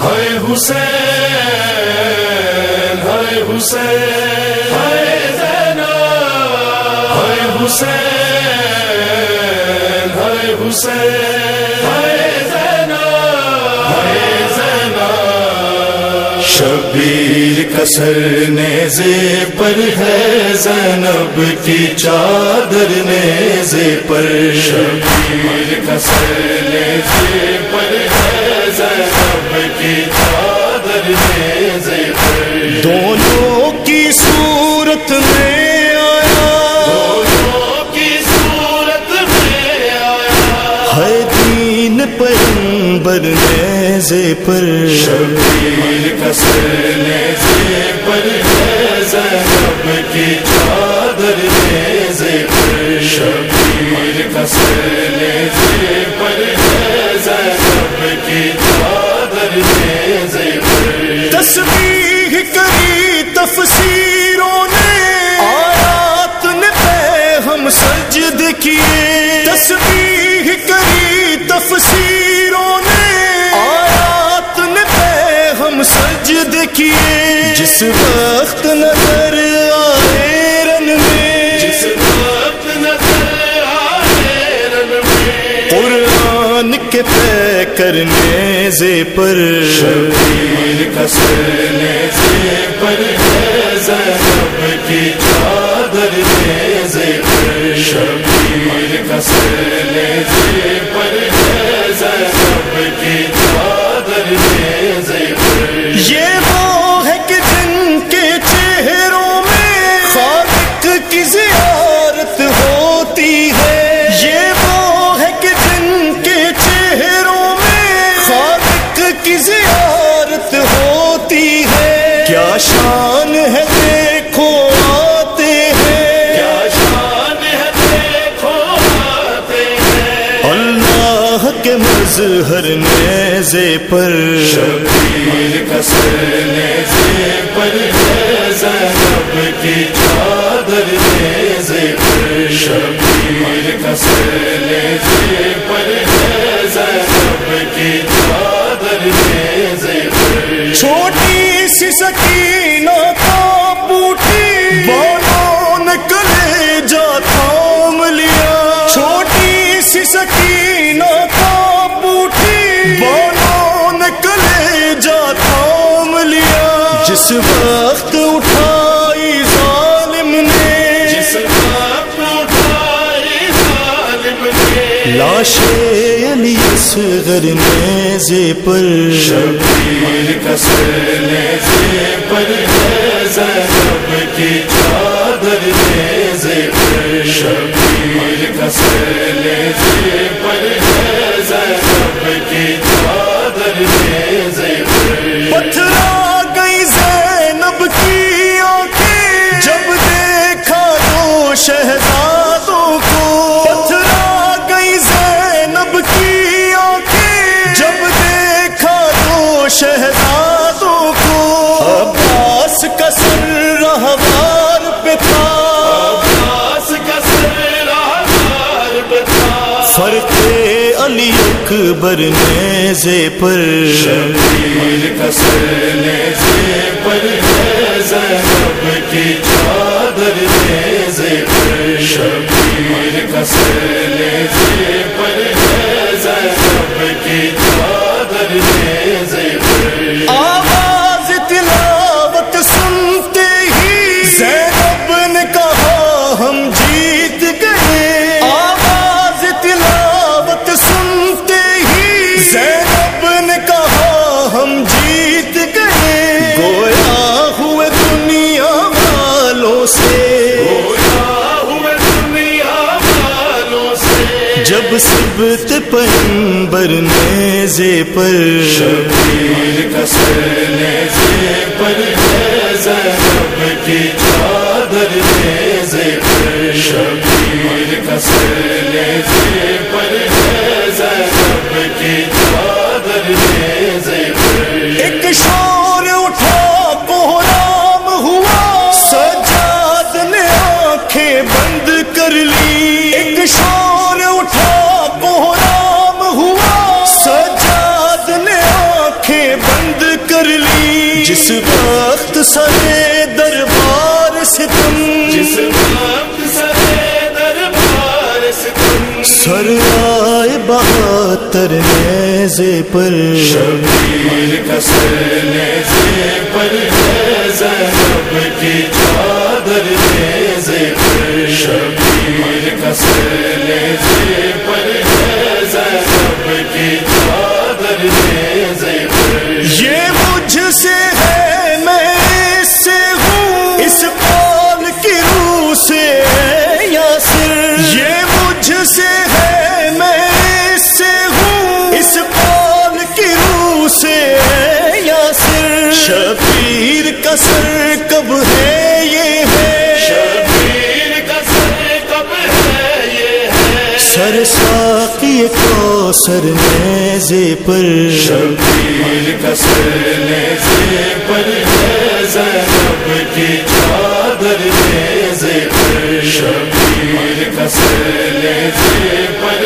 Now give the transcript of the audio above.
ہائے حسین ہائے حسین، ہائے زینا ہائے حسین ہائے حسین، ہائے زینا ہائے زینا شبیر کسر نیزے پر ہے زینب کی چادر نیزے پر۔ شبیر کسر نیزے پر ہے زینب۔ کی چادر نیزے پر دونوں کی صورت میں آیا۔ دونوں کی صورت میں آیا ہے دین پیغمبر نیزے پر۔ شبیر کسر نیزے پر ہے زینب کی چادر نیزے پر۔ شبیر کسر نیزے پر ہے زینب کی چادر تسبیح کری تفسیروں نے آیات نے پہ ہم سجد کیے۔ تسبیح کری تفسیروں نے آیات نے پہ ہم سجد کیے۔ جس وقت نظر آئے رن میں، جس وقت نظر آئے رن میں، قرآن کے پہ کرنے سے پر۔ شبیر کسر سے پر ہے زینب کی چادر نیزے پر۔ شبیر کسر سے پر ہے کیا شان ہے دیکھو آتے ہیں۔ کیا شان ہے دیکھو آتے ہیں۔ اللہ کے مظہر نیزے پر۔ شبیر کسر نیزے پر زینب کی چادر نیزے پر۔ شبیر کسر نیزے پر ہے زینب کی چادر نیزے پر۔ چھوٹی سی سکینہ کا بوٹی۔ بالوں نے کلے جا تھام لیا۔ چھوٹی سی سکینہ کا بوٹی۔ بالوں نے کلے جا تھام لیا۔ جس وقت اٹھا اصغر نیزے پر۔ شبیر کسر نیزے پر ہے زینب کی چادر نیزے پر۔ شبیر کسر نیزے پر اکبر نیزے پر۔ شبیر کسر نیزے پر ہے زینب کی چادر نیزے پر۔ شبیر کسر نیزے پر ہے زینب کی چادر نیزے جب سبت پیمبر نیزے پر شبیر کسر نیزے پر ہے زینب کی چادر نیزے پر شبیر کسر نیزے۔ بند کر لی۔ جس وقت سارے دربار سے تم۔ جس وقت سرے دربار سے تم۔ سر آئے بہتر نیزے پر۔ شبیر کا سرنے سے پر ہے زینب کی چادر نیزے پر۔ شبیر کا سرنے سے پر کا سر کب ہے یہ ہے؟ شبیر کا سر کب ہے یہ ہے؟ سر ساقی کو سر نیزے پر۔ شبیر کا سرنے سے پر ہے زینب کی چادر نیزے پر۔ شبیر کا سرنے سے پر